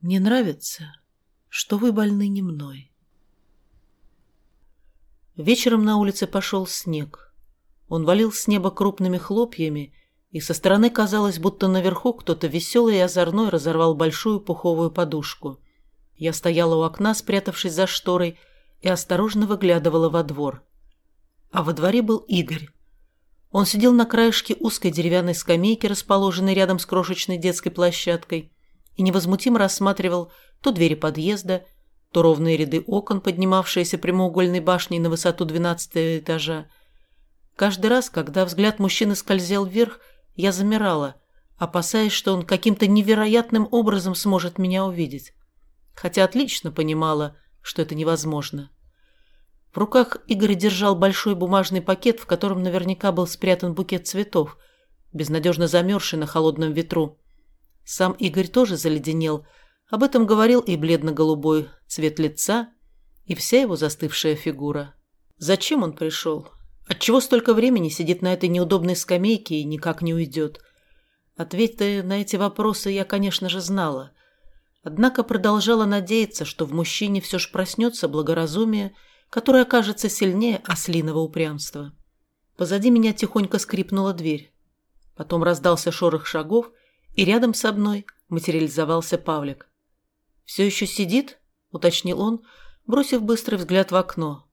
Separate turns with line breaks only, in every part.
Мне нравится, что вы больны не мной. Вечером на улице пошел снег. Он валил с неба крупными хлопьями, и со стороны казалось, будто наверху кто-то веселый и озорной разорвал большую пуховую подушку. Я стояла у окна, спрятавшись за шторой, и осторожно выглядывала во двор. А во дворе был Игорь. Он сидел на краешке узкой деревянной скамейки, расположенной рядом с крошечной детской площадкой, и невозмутимо рассматривал то двери подъезда, то ровные ряды окон, поднимавшиеся прямоугольной башней на высоту двенадцатого этажа. Каждый раз, когда взгляд мужчины скользил вверх, я замирала, опасаясь, что он каким-то невероятным образом сможет меня увидеть. Хотя отлично понимала, что это невозможно. В руках Игорь держал большой бумажный пакет, в котором наверняка был спрятан букет цветов, безнадежно замерзший на холодном ветру. Сам Игорь тоже заледенел – об этом говорил и бледно-голубой цвет лица, и вся его застывшая фигура. Зачем он пришел? Отчего столько времени сидит на этой неудобной скамейке и никак не уйдет? Ответы на эти вопросы я, конечно же, знала. Однако продолжала надеяться, что в мужчине все же проснется благоразумие, которое окажется сильнее ослиного упрямства. Позади меня тихонько скрипнула дверь. Потом раздался шорох шагов, и рядом со мной материализовался Павлик. «Все еще сидит?» – уточнил он, бросив быстрый взгляд в окно.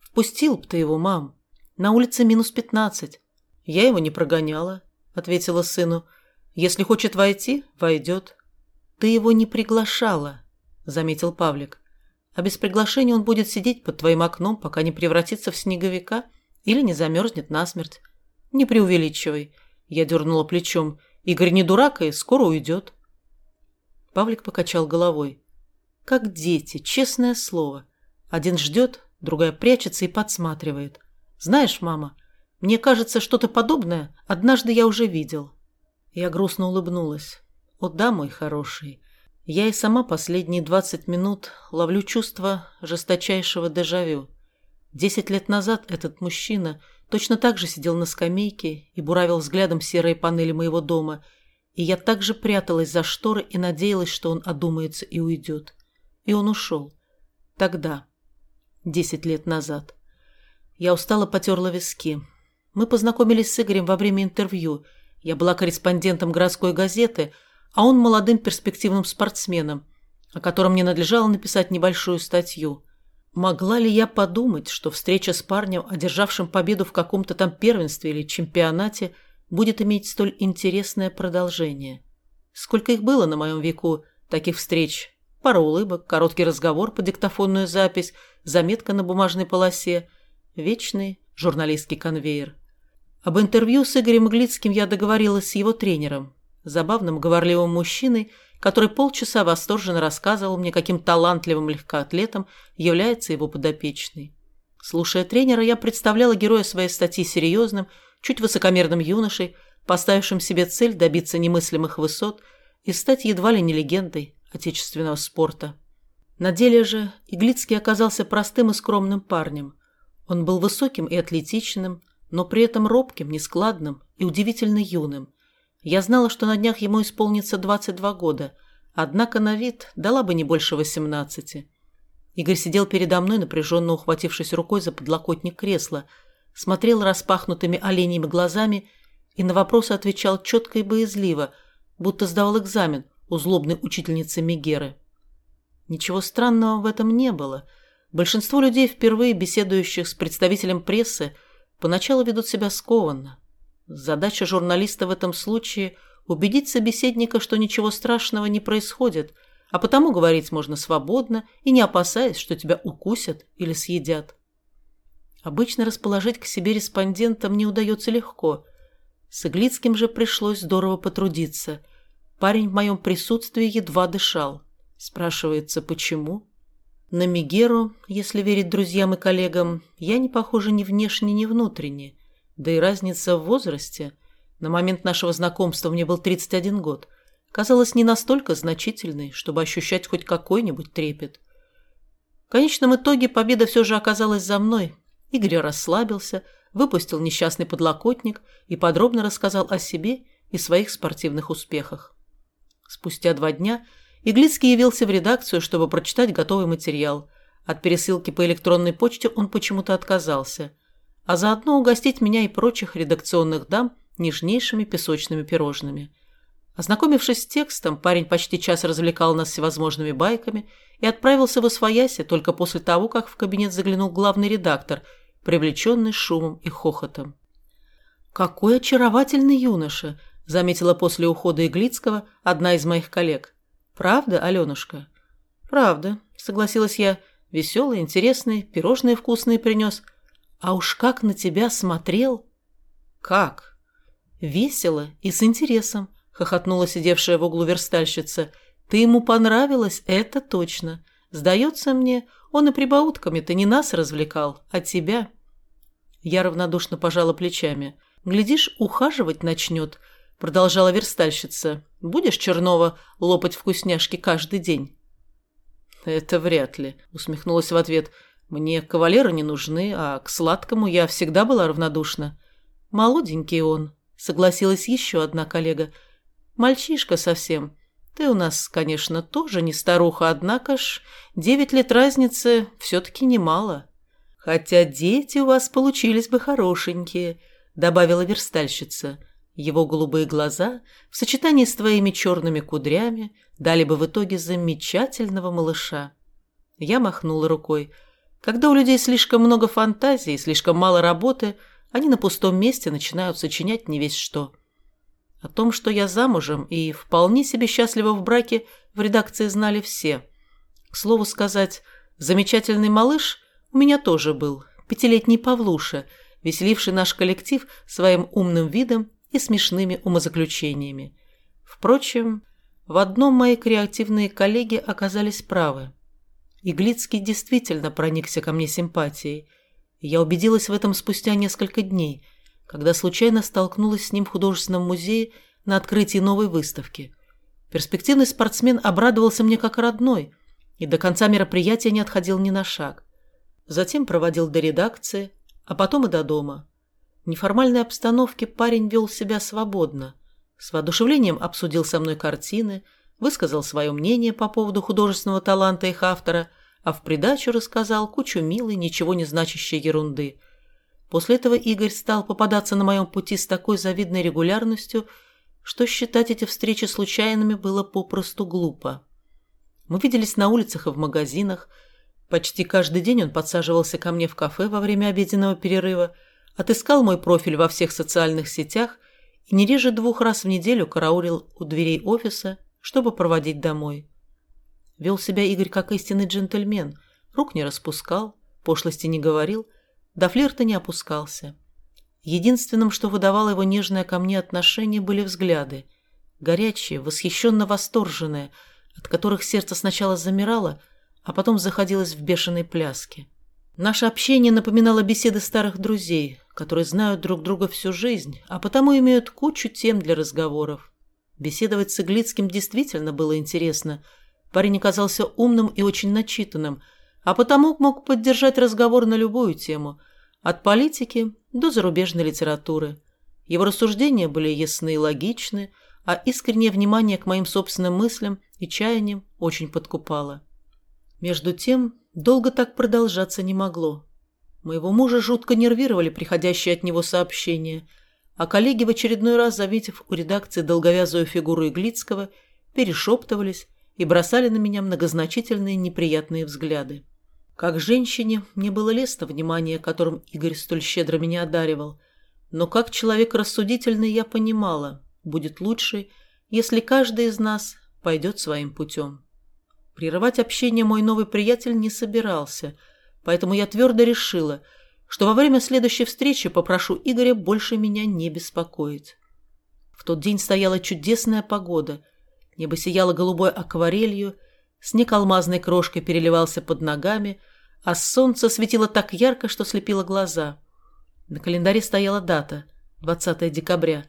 «Впустил б ты его, мам. На улице минус пятнадцать». «Я его не прогоняла», – ответила сыну. «Если хочет войти, войдет». «Ты его не приглашала», – заметил Павлик. «А без приглашения он будет сидеть под твоим окном, пока не превратится в снеговика или не замерзнет насмерть». «Не преувеличивай», – я дернула плечом. «Игорь не дурак и скоро уйдет». Павлик покачал головой. Как дети, честное слово. Один ждет, другая прячется и подсматривает. Знаешь, мама, мне кажется, что-то подобное однажды я уже видел. Я грустно улыбнулась. О да, мой хороший. Я и сама последние двадцать минут ловлю чувство жесточайшего дежавю. Десять лет назад этот мужчина точно так же сидел на скамейке и буравил взглядом серые панели моего дома – и я также пряталась за шторы и надеялась, что он одумается и уйдет. И он ушел. Тогда, десять лет назад. Я устало потерла виски. Мы познакомились с Игорем во время интервью. Я была корреспондентом городской газеты, а он молодым перспективным спортсменом, о котором мне надлежало написать небольшую статью. Могла ли я подумать, что встреча с парнем, одержавшим победу в каком-то там первенстве или чемпионате – будет иметь столь интересное продолжение. Сколько их было на моем веку, таких встреч. Пара улыбок, короткий разговор по диктофонную запись, заметка на бумажной полосе. Вечный журналистский конвейер. Об интервью с Игорем Иглицким я договорилась с его тренером, забавным говорливым мужчиной, который полчаса восторженно рассказывал мне, каким талантливым легкоатлетом является его подопечный. Слушая тренера, я представляла героя своей статьи серьезным, чуть высокомерным юношей, поставившим себе цель добиться немыслимых высот и стать едва ли не легендой отечественного спорта. На деле же Иглицкий оказался простым и скромным парнем. Он был высоким и атлетичным, но при этом робким, нескладным и удивительно юным. Я знала, что на днях ему исполнится 22 года, однако на вид дала бы не больше 18. Игорь сидел передо мной, напряженно ухватившись рукой за подлокотник кресла – смотрел распахнутыми оленями глазами и на вопросы отвечал четко и боязливо, будто сдавал экзамен у злобной учительницы Мегеры. Ничего странного в этом не было. Большинство людей, впервые беседующих с представителем прессы, поначалу ведут себя скованно. Задача журналиста в этом случае – убедить собеседника, что ничего страшного не происходит, а потому говорить можно свободно и не опасаясь, что тебя укусят или съедят. Обычно расположить к себе респондента мне удается легко. С Иглицким же пришлось здорово потрудиться. Парень в моем присутствии едва дышал. Спрашивается, почему? На Мигеру, если верить друзьям и коллегам, я не похожа ни внешне, ни внутренне. Да и разница в возрасте. На момент нашего знакомства мне был 31 год. Казалось не настолько значительной, чтобы ощущать хоть какой-нибудь трепет. В конечном итоге победа все же оказалась за мной, Игорь расслабился, выпустил несчастный подлокотник и подробно рассказал о себе и своих спортивных успехах. Спустя два дня Иглицкий явился в редакцию, чтобы прочитать готовый материал. От пересылки по электронной почте он почему-то отказался. А заодно угостить меня и прочих редакционных дам нежнейшими песочными пирожными. Ознакомившись с текстом, парень почти час развлекал нас всевозможными байками и отправился в Освояси только после того, как в кабинет заглянул главный редактор, привлеченный шумом и хохотом. «Какой очаровательный юноша!» – заметила после ухода Иглицкого одна из моих коллег. «Правда, Аленушка?» «Правда», – согласилась я. «Веселый, интересный, пирожные вкусные принес. А уж как на тебя смотрел!» «Как?» «Весело и с интересом», – хохотнула сидевшая в углу верстальщица. «Ты ему понравилась, это точно. Сдается мне, он и прибаутками-то не нас развлекал, а тебя». Я равнодушно пожала плечами. «Глядишь, ухаживать начнет», – продолжала верстальщица. «Будешь, Чернова, лопать вкусняшки каждый день?» «Это вряд ли», – усмехнулась в ответ. «Мне кавалеры не нужны, а к сладкому я всегда была равнодушна». «Молоденький он», – согласилась еще одна коллега. «Мальчишка совсем. Ты у нас, конечно, тоже не старуха, однако ж девять лет разницы все-таки немало. Хотя дети у вас получились бы хорошенькие», – добавила верстальщица. Его голубые глаза в сочетании с твоими черными кудрями дали бы в итоге замечательного малыша. Я махнула рукой. Когда у людей слишком много фантазии и слишком мало работы, они на пустом месте начинают сочинять не весь что. О том, что я замужем и вполне себе счастлива в браке, в редакции знали все. К слову сказать, замечательный малыш у меня тоже был, пятилетний Павлуша, веселивший наш коллектив своим умным видом и смешными умозаключениями. Впрочем, в одном мои креативные коллеги оказались правы. Иглицкий действительно проникся ко мне симпатией. Я убедилась в этом спустя несколько дней, когда случайно столкнулась с ним в художественном музее на открытии новой выставки. Перспективный спортсмен обрадовался мне как родной и до конца мероприятия не отходил ни на шаг. Затем проводил до редакции, а потом и до дома. В неформальной обстановке парень вел себя свободно. С воодушевлением обсудил со мной картины, высказал свое мнение по поводу художественного таланта их автора, а в придачу рассказал кучу милой, ничего не значащей ерунды. После этого Игорь стал попадаться на моем пути с такой завидной регулярностью, что считать эти встречи случайными было попросту глупо. Мы виделись на улицах и в магазинах. Почти каждый день он подсаживался ко мне в кафе во время обеденного перерыва – отыскал мой профиль во всех социальных сетях и не реже двух раз в неделю караулил у дверей офиса, чтобы проводить домой. Вел себя Игорь как истинный джентльмен, рук не распускал, пошлости не говорил, до флирта не опускался. Единственным, что выдавало его нежное ко мне отношение, были взгляды. Горячие, восхищенно восторженные, от которых сердце сначала замирало, а потом заходилось в бешеной пляске. Наше общение напоминало беседы старых друзей, которые знают друг друга всю жизнь, а потому имеют кучу тем для разговоров. Беседовать с Иглицким действительно было интересно. Парень оказался умным и очень начитанным, а потому мог поддержать разговор на любую тему, от политики до зарубежной литературы. Его рассуждения были ясны и логичны, а искреннее внимание к моим собственным мыслям и чаяниям очень подкупало. Между тем, Долго так продолжаться не могло. Моего мужа жутко нервировали приходящие от него сообщения, а коллеги в очередной раз, завидев у редакции долговязую фигуру Иглицкого, перешептывались и бросали на меня многозначительные неприятные взгляды. Как женщине мне было лестно внимание, которым Игорь столь щедро меня одаривал, но как человек рассудительный я понимала, будет лучше, если каждый из нас пойдет своим путем. Прерывать общение мой новый приятель не собирался, поэтому я твердо решила, что во время следующей встречи попрошу Игоря больше меня не беспокоить. В тот день стояла чудесная погода. Небо сияло голубой акварелью, снег алмазной крошкой переливался под ногами, а солнце светило так ярко, что слепило глаза. На календаре стояла дата – 20 декабря.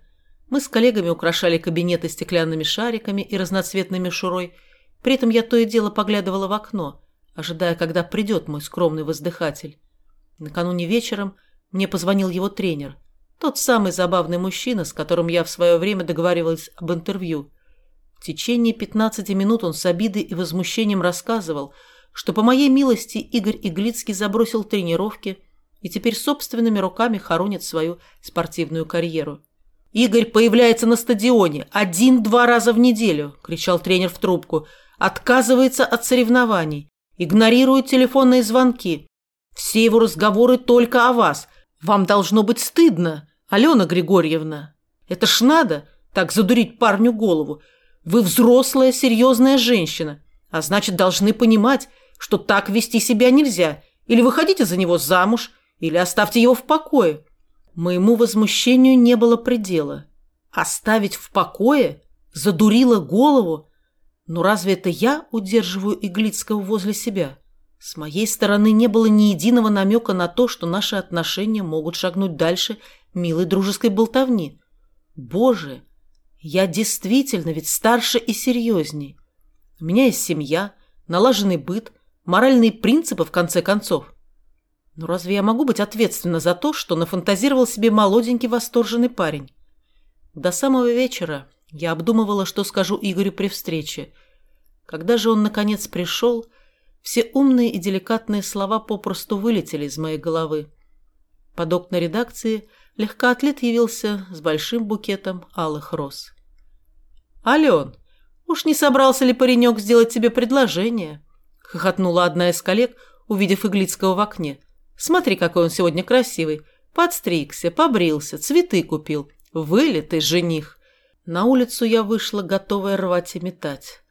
Мы с коллегами украшали кабинеты стеклянными шариками и разноцветной мишурой – при этом я то и дело поглядывала в окно, ожидая, когда придет мой скромный воздыхатель. Накануне вечером мне позвонил его тренер, тот самый забавный мужчина, с которым я в свое время договаривалась об интервью. В течение 15 минут он с обидой и возмущением рассказывал, что по моей милости Игорь Иглицкий забросил тренировки и теперь собственными руками хоронит свою спортивную карьеру. «Игорь появляется на стадионе один-два раза в неделю», – кричал тренер в трубку, – «отказывается от соревнований, игнорирует телефонные звонки. Все его разговоры только о вас. Вам должно быть стыдно, Алена Григорьевна. Это ж надо так задурить парню голову. Вы взрослая, серьезная женщина, а значит, должны понимать, что так вести себя нельзя. Или выходите за него замуж, или оставьте его в покое. Моему возмущению не было предела. Оставить в покое? Задурила голову? Но разве это я удерживаю Иглицкого возле себя? С моей стороны не было ни единого намека на то, что наши отношения могут шагнуть дальше милой дружеской болтовни. Боже, я действительно ведь старше и серьезней. У меня есть семья, налаженный быт, моральные принципы, в конце концов. Но разве я могу быть ответственна за то, что нафантазировал себе молоденький восторженный парень? До самого вечера я обдумывала, что скажу Игорю при встрече. Когда же он, наконец, пришел, все умные и деликатные слова попросту вылетели из моей головы. Под окна редакции легкоатлет явился с большим букетом алых роз. «Ален, уж не собрался ли паренек сделать тебе предложение?» — хохотнула одна из коллег, увидев Иглицкого в окне. «Смотри, какой он сегодня красивый. Подстригся, побрился, цветы купил. Вылитый жених». На улицу я вышла, готовая рвать и метать.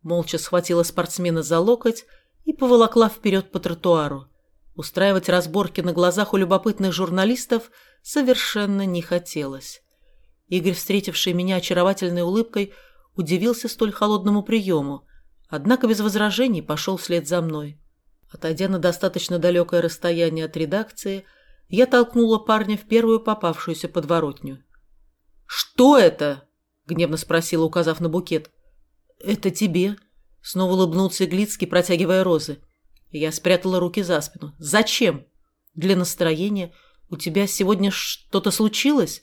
Молча схватила спортсмена за локоть и поволокла вперед по тротуару. Устраивать разборки на глазах у любопытных журналистов совершенно не хотелось. Игорь, встретивший меня очаровательной улыбкой, удивился столь холодному приему, однако без возражений пошел вслед за мной. Отойдя на достаточно далекое расстояние от редакции, я толкнула парня в первую попавшуюся подворотню. «Что это?» — гневно спросила, указав на букет. «Это тебе», — снова улыбнулся Иглицкий, протягивая розы. Я спрятала руки за спину. «Зачем?» «Для настроения. У тебя сегодня что-то случилось?»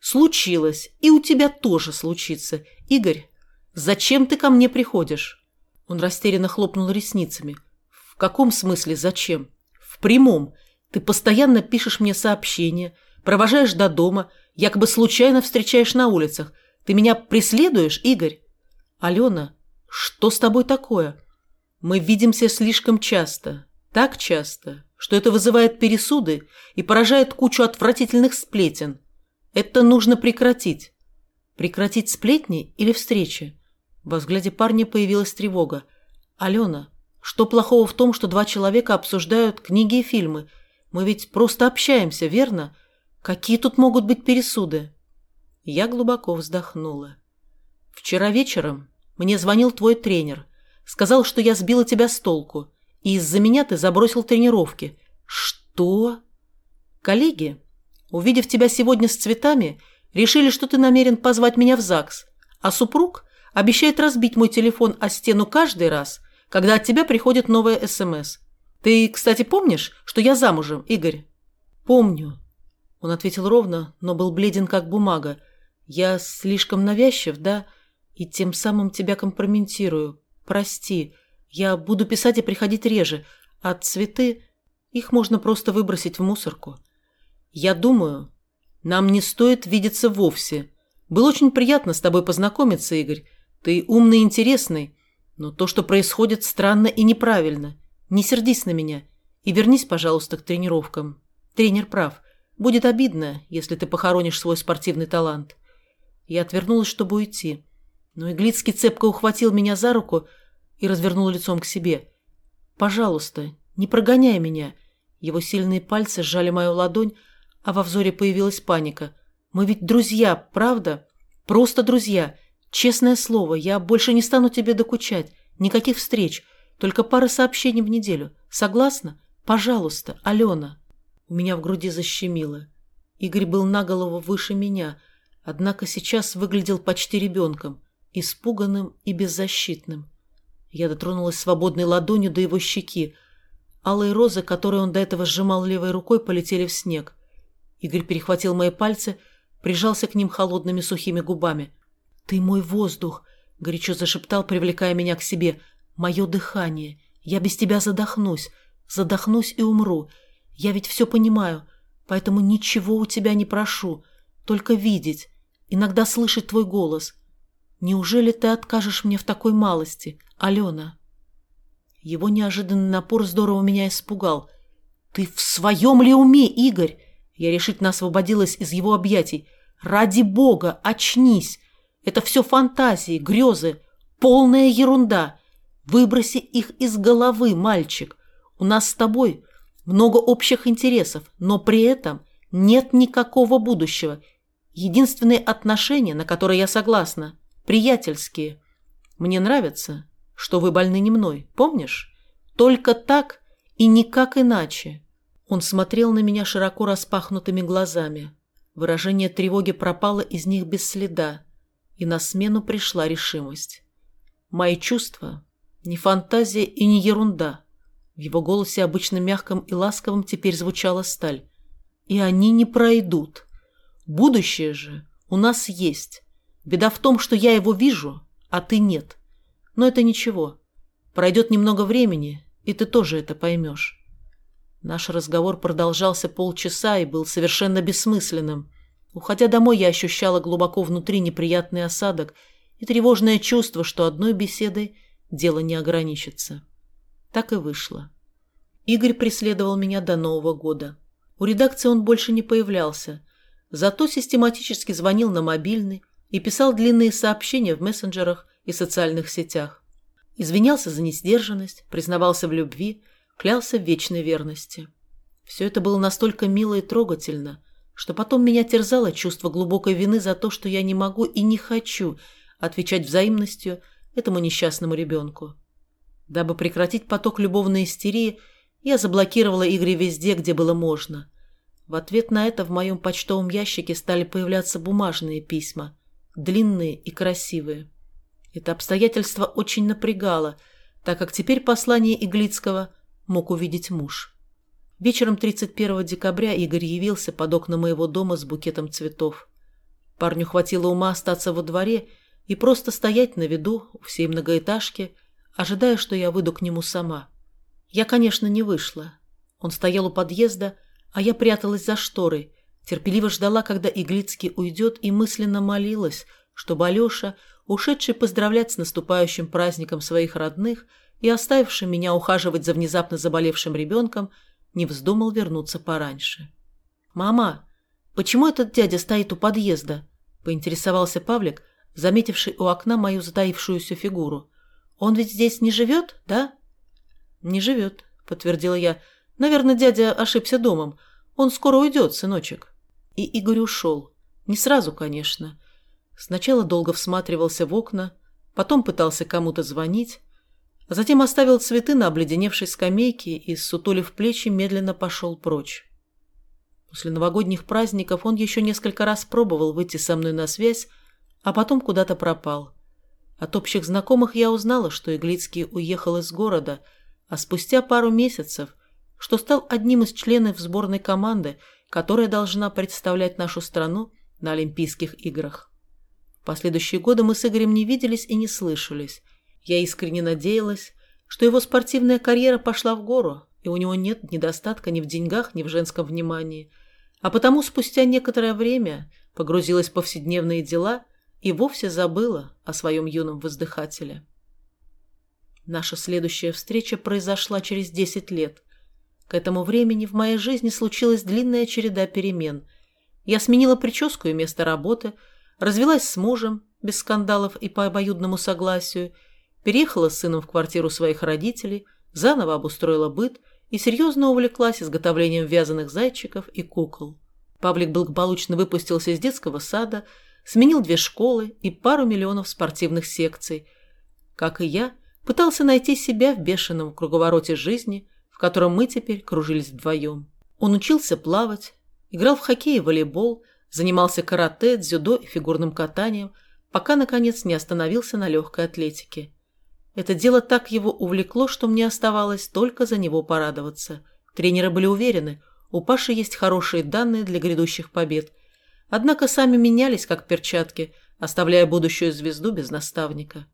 «Случилось. И у тебя тоже случится. Игорь, зачем ты ко мне приходишь?» Он растерянно хлопнул ресницами. «В каком смысле зачем?» «В прямом. Ты постоянно пишешь мне сообщения, провожаешь до дома, якобы случайно встречаешь на улицах. Ты меня преследуешь, Игорь?» «Алена, что с тобой такое?» Мы видимся слишком часто, так часто, что это вызывает пересуды и поражает кучу отвратительных сплетен. Это нужно прекратить. Прекратить сплетни или встречи? Во взгляде парня появилась тревога. «Алена, что плохого в том, что два человека обсуждают книги и фильмы? Мы ведь просто общаемся, верно? Какие тут могут быть пересуды?» Я глубоко вздохнула. «Вчера вечером мне звонил твой тренер – Сказал, что я сбила тебя с толку, из-за меня ты забросил тренировки. Что? Коллеги, увидев тебя сегодня с цветами, решили, что ты намерен позвать меня в ЗАГС, а супруг обещает разбить мой телефон о стену каждый раз, когда от тебя приходит новая СМС. Ты, кстати, помнишь, что я замужем, Игорь? Помню. Он ответил ровно, но был бледен, как бумага. Я слишком навязчив, да? И тем самым тебя компрометирую. «Прости, я буду писать и приходить реже, а цветы, их можно просто выбросить в мусорку. Я думаю, нам не стоит видеться вовсе. Было очень приятно с тобой познакомиться, Игорь. Ты умный и интересный, но то, что происходит, странно и неправильно. Не сердись на меня и вернись, пожалуйста, к тренировкам. Тренер прав. Будет обидно, если ты похоронишь свой спортивный талант». Я отвернулась, чтобы уйти. Но Иглицкий цепко ухватил меня за руку и развернул лицом к себе. «Пожалуйста, не прогоняй меня!» Его сильные пальцы сжали мою ладонь, а во взоре появилась паника. «Мы ведь друзья, правда? Просто друзья. Честное слово, я больше не стану тебе докучать. Никаких встреч, только пара сообщений в неделю. Согласна? Пожалуйста, Алена!» У меня в груди защемило. Игорь был на голову выше меня, однако сейчас выглядел почти ребенком испуганным и беззащитным. Я дотронулась свободной ладонью до его щеки. Алые розы, которые он до этого сжимал левой рукой, полетели в снег. Игорь перехватил мои пальцы, прижался к ним холодными сухими губами. «Ты мой воздух! — горячо зашептал, привлекая меня к себе. «Мое дыхание. Я без тебя задохнусь. Задохнусь и умру. Я ведь все понимаю, поэтому ничего у тебя не прошу. Только видеть, иногда слышать твой голос. Неужели ты откажешь мне в такой малости, Алена?» Его неожиданный напор здорово меня испугал. «Ты в своем ли уме, Игорь?» Я решительно освободилась из его объятий. «Ради бога, очнись! Это все фантазии, грезы, полная ерунда. Выброси их из головы, мальчик. У нас с тобой много общих интересов, но при этом нет никакого будущего. Единственные отношения, на которые я согласна, приятельские. Мне нравится, что вы больны не мной, помнишь? Только так и никак иначе. Он смотрел на меня широко распахнутыми глазами. Выражение тревоги пропало из них без следа, и на смену пришла решимость. Мои чувства — не фантазия и не ерунда. В его голосе, обычно мягком и ласковым, теперь звучала сталь. И они не пройдут. Будущее же у нас есть. Беда в том, что я его вижу, а ты нет. Но это ничего. Пройдет немного времени, и ты тоже это поймешь. Наш разговор продолжался полчаса и был совершенно бессмысленным. Уходя домой, я ощущала глубоко внутри неприятный осадок и тревожное чувство, что одной беседой дело не ограничится. Так и вышло. Игорь преследовал меня до Нового года. У редакции он больше не появлялся, зато систематически звонил на мобильный и писал длинные сообщения в мессенджерах и социальных сетях. Извинялся за несдержанность, признавался в любви, клялся в вечной верности. Все это было настолько мило и трогательно, что потом меня терзало чувство глубокой вины за то, что я не могу и не хочу отвечать взаимностью этому несчастному ребенку. Дабы прекратить поток любовной истерии, я заблокировала Игоря везде, где было можно. В ответ на это в моем почтовом ящике стали появляться бумажные письма, длинные и красивые. Это обстоятельство очень напрягало, так как теперь послание Иглицкого мог увидеть муж. Вечером 31 декабря Игорь явился под окна моего дома с букетом цветов. Парню хватило ума остаться во дворе и просто стоять на виду у всей многоэтажки, ожидая, что я выйду к нему сама. Я, конечно, не вышла. Он стоял у подъезда, а я пряталась за шторой, терпеливо ждала, когда Иглицкий уйдет, и мысленно молилась, чтобы Алеша, ушедший поздравлять с наступающим праздником своих родных и оставивший меня ухаживать за внезапно заболевшим ребенком, не вздумал вернуться пораньше. «Мама, почему этот дядя стоит у подъезда?» – поинтересовался Павлик, заметивший у окна мою затаившуюся фигуру. «Он ведь здесь не живет, да?» «Не живет», – подтвердила я. «Наверное, дядя ошибся домом. Он скоро уйдет, сыночек». И Игорь ушел. Не сразу, конечно. Сначала долго всматривался в окна, потом пытался кому-то звонить, а затем оставил цветы на обледеневшей скамейке и, сутулив плечи, медленно пошел прочь. После новогодних праздников он еще несколько раз пробовал выйти со мной на связь, а потом куда-то пропал. От общих знакомых я узнала, что Иглицкий уехал из города, а спустя пару месяцев, что стал одним из членов сборной команды, которая должна представлять нашу страну на Олимпийских играх. В последующие годы мы с Игорем не виделись и не слышались – я искренне надеялась, что его спортивная карьера пошла в гору, и у него нет недостатка ни в деньгах, ни в женском внимании, а потому спустя некоторое время погрузилась в повседневные дела и вовсе забыла о своем юном воздыхателе. Наша следующая встреча произошла через десять лет. К этому времени в моей жизни случилась длинная череда перемен. Я сменила прическу и место работы, развелась с мужем, без скандалов и по обоюдному согласию – переехала с сыном в квартиру своих родителей, заново обустроила быт и серьезно увлеклась изготовлением вязаных зайчиков и кукол. Павлик благополучно выпустился из детского сада, сменил две школы и пару миллионов спортивных секций. Как и я, пытался найти себя в бешеном круговороте жизни, в котором мы теперь кружились вдвоем. Он учился плавать, играл в хоккей и волейбол, занимался карате, дзюдо и фигурным катанием, пока, наконец, не остановился на легкой атлетике. Это дело так его увлекло, что мне оставалось только за него порадоваться. Тренеры были уверены, у Паши есть хорошие данные для грядущих побед. Однако сами менялись, как перчатки, оставляя будущую звезду без наставника.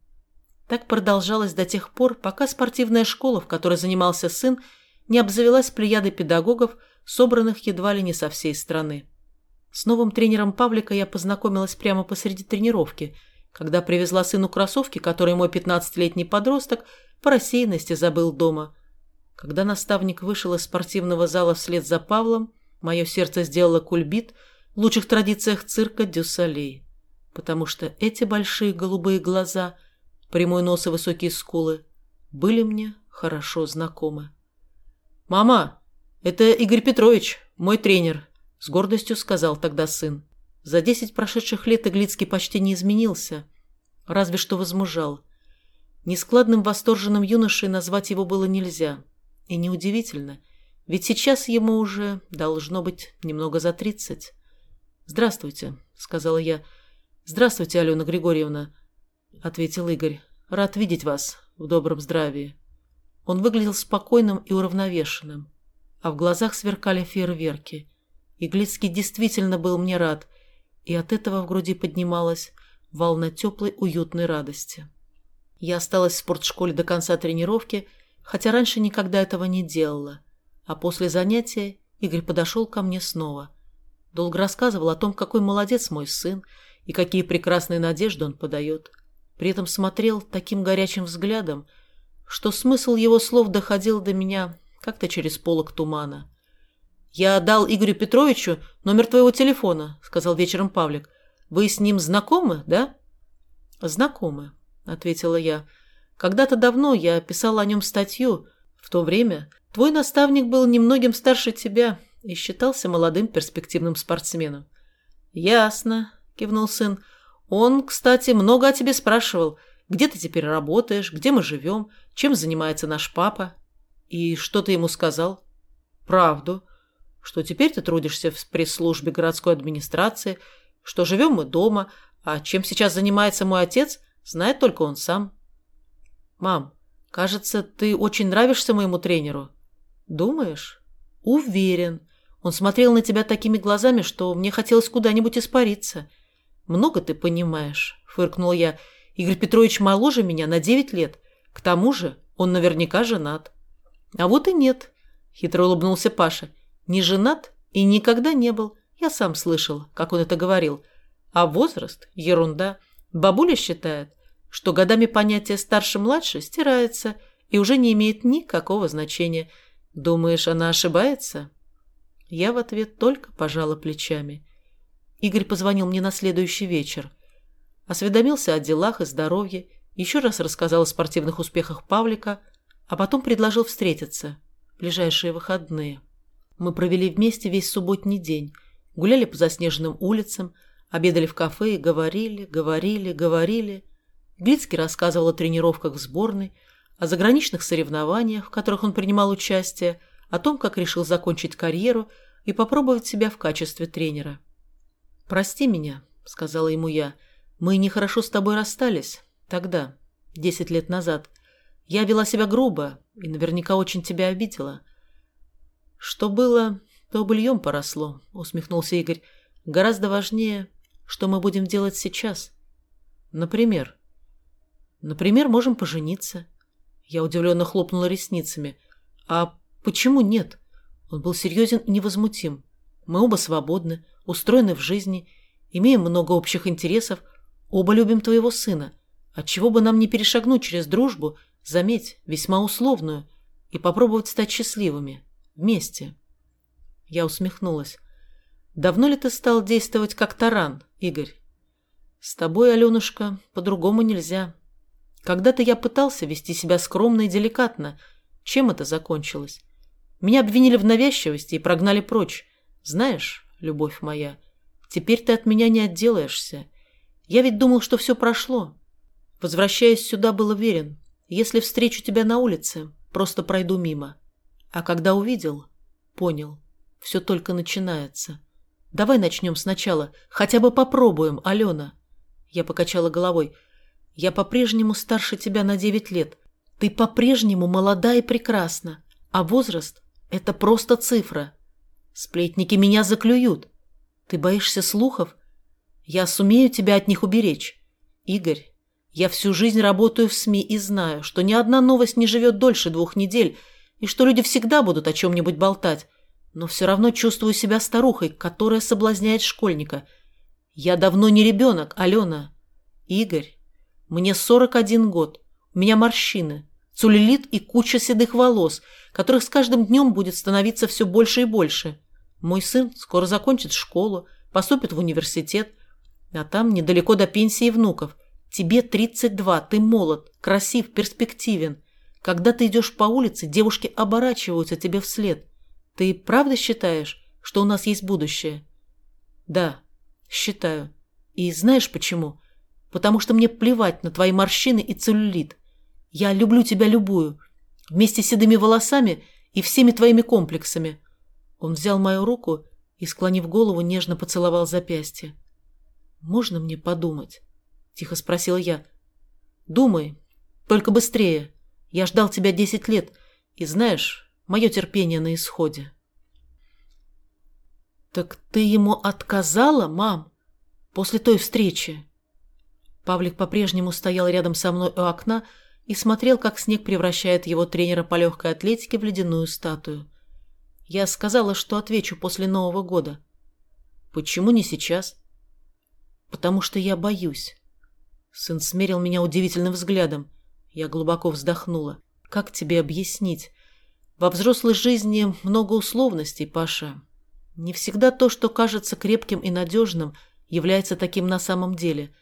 Так продолжалось до тех пор, пока спортивная школа, в которой занимался сын, не обзавелась плеядой педагогов, собранных едва ли не со всей страны. С новым тренером Павлика я познакомилась прямо посреди тренировки, когда привезла сыну кроссовки, которые мой 15-летний подросток по рассеянности забыл дома. Когда наставник вышел из спортивного зала вслед за Павлом, мое сердце сделало кульбит в лучших традициях цирка Дюссалей, потому что эти большие голубые глаза, прямой нос и высокие скулы были мне хорошо знакомы. «Мама, это Игорь Петрович, мой тренер», – с гордостью сказал тогда сын. За десять прошедших лет Иглицкий почти не изменился, разве что возмужал. Нескладным восторженным юношей назвать его было нельзя. И неудивительно, ведь сейчас ему уже должно быть немного за тридцать. «Здравствуйте», — сказала я. «Здравствуйте, Алена Григорьевна», — ответил Игорь. «Рад видеть вас в добром здравии». Он выглядел спокойным и уравновешенным, а в глазах сверкали фейерверки. Иглицкий действительно был мне рад, и от этого в груди поднималась волна теплой, уютной радости. Я осталась в спортшколе до конца тренировки, хотя раньше никогда этого не делала, а после занятия Игорь подошел ко мне снова. Долго рассказывал о том, какой молодец мой сын и какие прекрасные надежды он подает. При этом смотрел таким горячим взглядом, что смысл его слов доходил до меня как-то через полок тумана. «Я дал Игорю Петровичу номер твоего телефона», — сказал вечером Павлик. «Вы с ним знакомы, да?» «Знакомы», — ответила я. «Когда-то давно я писала о нем статью. В то время твой наставник был немногим старше тебя и считался молодым перспективным спортсменом». «Ясно», — кивнул сын. «Он, кстати, много о тебе спрашивал. Где ты теперь работаешь? Где мы живем? Чем занимается наш папа?» «И что ты ему сказал?» «Правду. Что теперь ты трудишься в пресс-службе городской администрации, что живем мы дома, а чем сейчас занимается мой отец, знает только он сам». «Мам, кажется, ты очень нравишься моему тренеру». «Думаешь?» «Уверен. Он смотрел на тебя такими глазами, что мне хотелось куда-нибудь испариться». «Много ты понимаешь», — фыркнул я. «Игорь Петрович моложе меня на девять лет. К тому же он наверняка женат». «А вот и нет», — хитро улыбнулся Паша. «Не женат и никогда не был. Я сам слышал, как он это говорил. А возраст – ерунда. Бабуля считает, что годами понятие старше-младше стирается и уже не имеет никакого значения. Думаешь, она ошибается?» Я в ответ только пожала плечами. Игорь позвонил мне на следующий вечер. Осведомился о делах и здоровье, еще раз рассказал о спортивных успехах Павлика, а потом предложил встретиться в ближайшие выходные. Мы провели вместе весь субботний день, гуляли по заснеженным улицам, обедали в кафе и говорили, говорили, говорили. Глицкий рассказывал о тренировках в сборной, о заграничных соревнованиях, в которых он принимал участие, о том, как решил закончить карьеру и попробовать себя в качестве тренера. «Прости меня», — сказала ему я, — «мы нехорошо с тобой расстались. Тогда, десять лет назад. Я вела себя грубо и наверняка очень тебя обидела». «Что было, то быльем поросло», — усмехнулся Игорь. «Гораздо важнее, что мы будем делать сейчас. Например?» «Например, можем пожениться». Я удивленно хлопнула ресницами. «А Почему нет? Он был серьезен и невозмутим. Мы оба свободны, устроены в жизни, имеем много общих интересов, оба любим твоего сына. Отчего бы нам не перешагнуть через дружбу, заметь, весьма условную, и попробовать стать счастливыми. Вместе. Я усмехнулась. Давно ли ты стал действовать как таран, Игорь? С тобой, Аленушка, по-другому нельзя. Когда-то я пытался вести себя скромно и деликатно. Чем это закончилось? Меня обвинили в навязчивости и прогнали прочь. Знаешь, любовь моя, теперь ты от меня не отделаешься. Я ведь думал, что все прошло. Возвращаясь сюда, был уверен, если встречу тебя на улице, просто пройду мимо. А когда увидел, понял, все только начинается. Давай начнем сначала, хотя бы попробуем, Алена. Я покачала головой. Я по-прежнему старше тебя на девять лет. Ты по-прежнему молода и прекрасна, а возраст это просто цифра. Сплетники меня заклюют. Ты боишься слухов? Я сумею тебя от них уберечь. Игорь, я всю жизнь работаю в СМИ и знаю, что ни одна новость не живет дольше двух недель, и что люди всегда будут о чем-нибудь болтать, но все равно чувствую себя старухой, которая соблазняет школьника. Я давно не ребенок, Алена. Игорь, мне 41 год, у меня морщины, целлюлит и куча седых волос, которых с каждым днем будет становиться все больше и больше. Мой сын скоро закончит школу, поступит в университет, а там недалеко до пенсии внуков. Тебе 32, ты молод, красив, перспективен. Когда ты идешь по улице, девушки оборачиваются тебе вслед. Ты правда считаешь, что у нас есть будущее? Да, считаю. И знаешь почему? Потому что мне плевать на твои морщины и целлюлит. Я люблю тебя любую, вместе с седыми волосами и всеми твоими комплексами. Он взял мою руку и, склонив голову, нежно поцеловал запястье. «Можно мне подумать?» — тихо спросила я. «Думай, только быстрее. Я ждал тебя десять лет, и знаешь, мое терпение на исходе». «Так ты ему отказала, мам, после той встречи?» Павлик по-прежнему стоял рядом со мной у окна и смотрел, как снег превращает его тренера по легкой атлетике в ледяную статую. Я сказала, что отвечу после Нового года. «Почему не сейчас?» «Потому что я боюсь». Сын смерил меня удивительным взглядом. Я глубоко вздохнула. «Как тебе объяснить? Во взрослой жизни много условностей, Паша. Не всегда то, что кажется крепким и надежным, является таким на самом деле.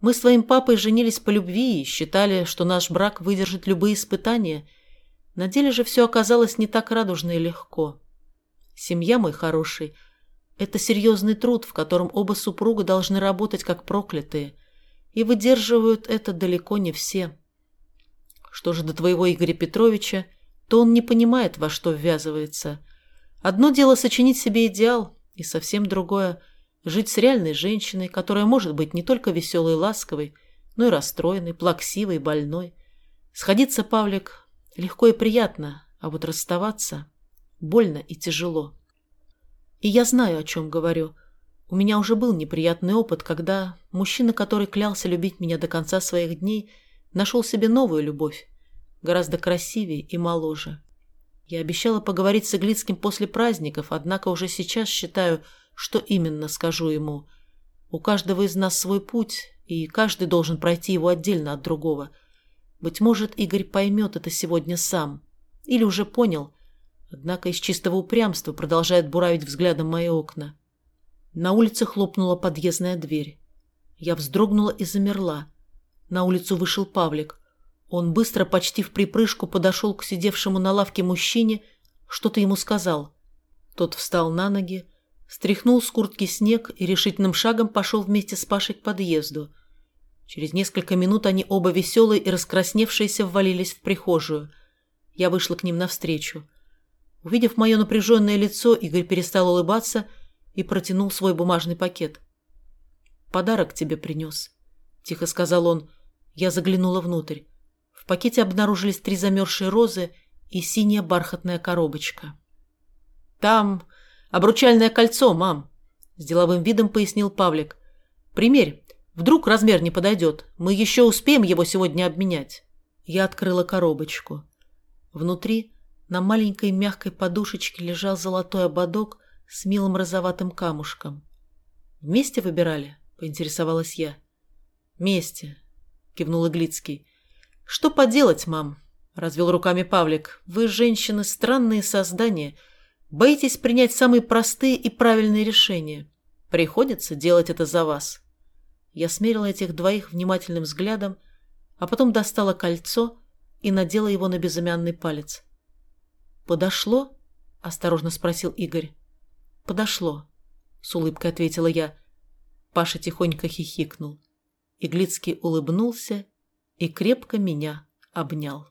Мы с твоим папой женились по любви и считали, что наш брак выдержит любые испытания. На деле же все оказалось не так радужно и легко. Семья, мой хороший, это серьезный труд, в котором оба супруга должны работать как проклятые, и выдерживают это далеко не все. Что же до твоего Игоря Петровича, то он не понимает, во что ввязывается. Одно дело сочинить себе идеал, и совсем другое – жить с реальной женщиной, которая может быть не только веселой и ласковой, но и расстроенной, плаксивой, больной. Сходиться, Павлик, легко и приятно, а вот расставаться больно и тяжело. И я знаю, о чем говорю. У меня уже был неприятный опыт, когда мужчина, который клялся любить меня до конца своих дней, нашел себе новую любовь, гораздо красивее и моложе. Я обещала поговорить с Иглицким после праздников, однако уже сейчас считаю, что именно скажу ему. У каждого из нас свой путь, и каждый должен пройти его отдельно от другого. Быть может, Игорь поймет это сегодня сам. Или уже понял, однако из чистого упрямства продолжает буравить взглядом мои окна. На улице хлопнула подъездная дверь. Я вздрогнула и замерла. На улицу вышел Павлик. Он быстро, почти в припрыжку, подошел к сидевшему на лавке мужчине, что-то ему сказал. Тот встал на ноги, стряхнул с куртки снег и решительным шагом пошел вместе с Пашей к подъезду. Через несколько минут они оба веселые и раскрасневшиеся ввалились в прихожую. Я вышла к ним навстречу. Увидев мое напряженное лицо, Игорь перестал улыбаться и протянул свой бумажный пакет. «Подарок тебе принес», — тихо сказал он. Я заглянула внутрь. В пакете обнаружились три замерзшие розы и синяя бархатная коробочка. «Там обручальное кольцо, мам», — с деловым видом пояснил Павлик. «Примерь, вдруг размер не подойдет. Мы еще успеем его сегодня обменять». Я открыла коробочку. Внутри на маленькой мягкой подушечке лежал золотой ободок с милым розоватым камушком. «Вместе выбирали?» — поинтересовалась я. «Вместе», — кивнул Иглицкий. «Что поделать, мам?» – развел руками Павлик. «Вы, женщины, странные создания. Боитесь принять самые простые и правильные решения. Приходится делать это за вас». Я смерила этих двоих внимательным взглядом, а потом достала кольцо и надела его на безымянный палец. «Подошло?» – осторожно спросил Игорь. «Подошло», – с улыбкой ответила я. Паша тихонько хихикнул. Иглицкий улыбнулся и крепко меня обнял.